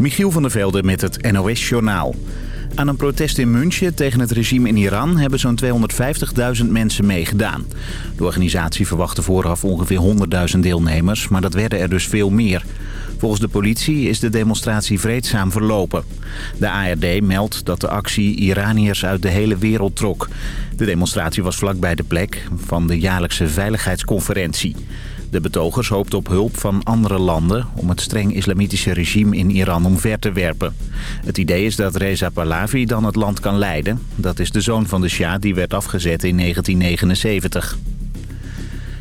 Michiel van der Velde met het NOS-journaal. Aan een protest in München tegen het regime in Iran hebben zo'n 250.000 mensen meegedaan. De organisatie verwachtte vooraf ongeveer 100.000 deelnemers, maar dat werden er dus veel meer. Volgens de politie is de demonstratie vreedzaam verlopen. De ARD meldt dat de actie Iraniërs uit de hele wereld trok. De demonstratie was vlakbij de plek van de jaarlijkse veiligheidsconferentie. De betogers hoopten op hulp van andere landen om het streng islamitische regime in Iran omver te werpen. Het idee is dat Reza Pahlavi dan het land kan leiden. Dat is de zoon van de Shah die werd afgezet in 1979.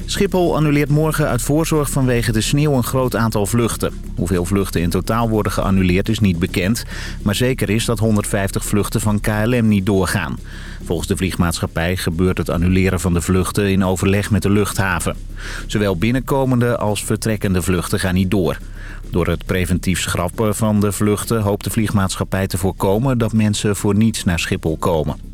Schiphol annuleert morgen uit voorzorg vanwege de sneeuw een groot aantal vluchten. Hoeveel vluchten in totaal worden geannuleerd is niet bekend. Maar zeker is dat 150 vluchten van KLM niet doorgaan. Volgens de vliegmaatschappij gebeurt het annuleren van de vluchten in overleg met de luchthaven. Zowel binnenkomende als vertrekkende vluchten gaan niet door. Door het preventief schrappen van de vluchten hoopt de vliegmaatschappij te voorkomen dat mensen voor niets naar Schiphol komen.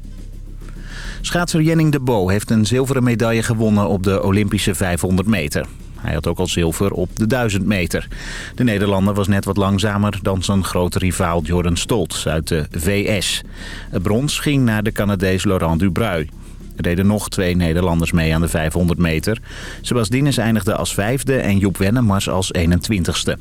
Schaatser Jenning de Bo heeft een zilveren medaille gewonnen op de Olympische 500 meter. Hij had ook al zilver op de 1000 meter. De Nederlander was net wat langzamer dan zijn grote rivaal Jordan Stoltz uit de VS. Het brons ging naar de Canadees Laurent Dubreuil. Er deden nog twee Nederlanders mee aan de 500 meter. Sebastien eindigde als vijfde en Joep Wennemars als 21ste.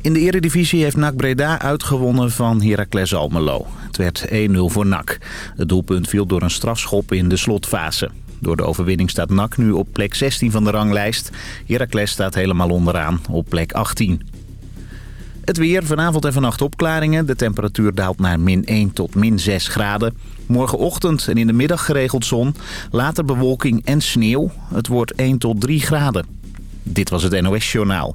In de eredivisie heeft NAC Breda uitgewonnen van Heracles Almelo. Het werd 1-0 voor NAC. Het doelpunt viel door een strafschop in de slotfase. Door de overwinning staat NAC nu op plek 16 van de ranglijst. Heracles staat helemaal onderaan op plek 18. Het weer, vanavond en vannacht opklaringen. De temperatuur daalt naar min 1 tot min 6 graden. Morgenochtend en in de middag geregeld zon. Later bewolking en sneeuw. Het wordt 1 tot 3 graden. Dit was het NOS Journaal.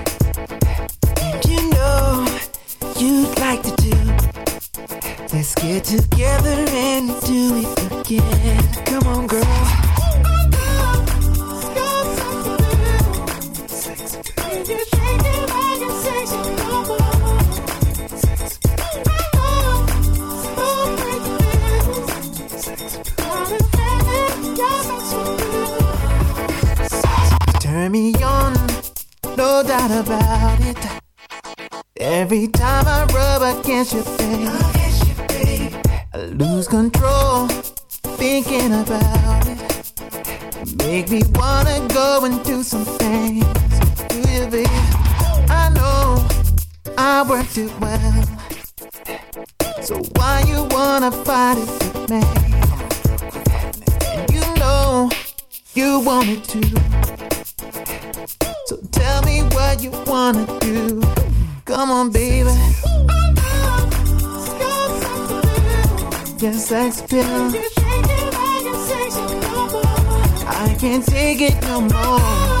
Get together and do it again. Come on, girl. Appeal. I can't take it no more.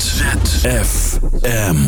ZFM.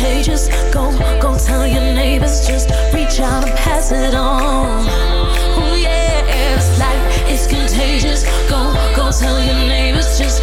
contagious. Go, go tell your neighbors, just reach out and pass it on. Oh yeah, it's like it's contagious. Go, go tell your neighbors, just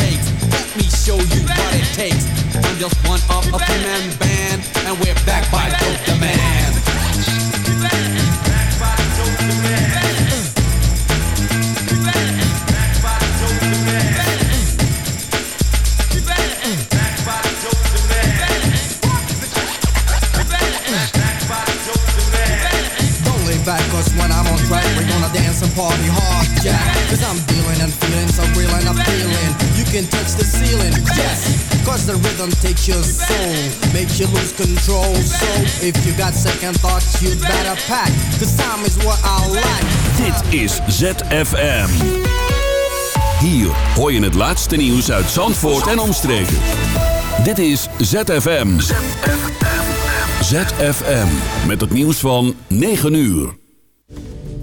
let me show you what it takes. I'm just one of a three-man band, and we're back by Dope. Don't lay back, cause when I'm on track, we're gonna dance and party hard, yeah. Cause I'm can touch the ceiling, yes. Cause the rhythm takes your soul, makes you lose control. So if you got second thoughts, you'd better pack. Cause time is what I like. Dit is ZFM. Hier hoor je het laatste nieuws uit Zandvoort en omstreken. Dit is ZFM. ZFM. Met het nieuws van 9 uur.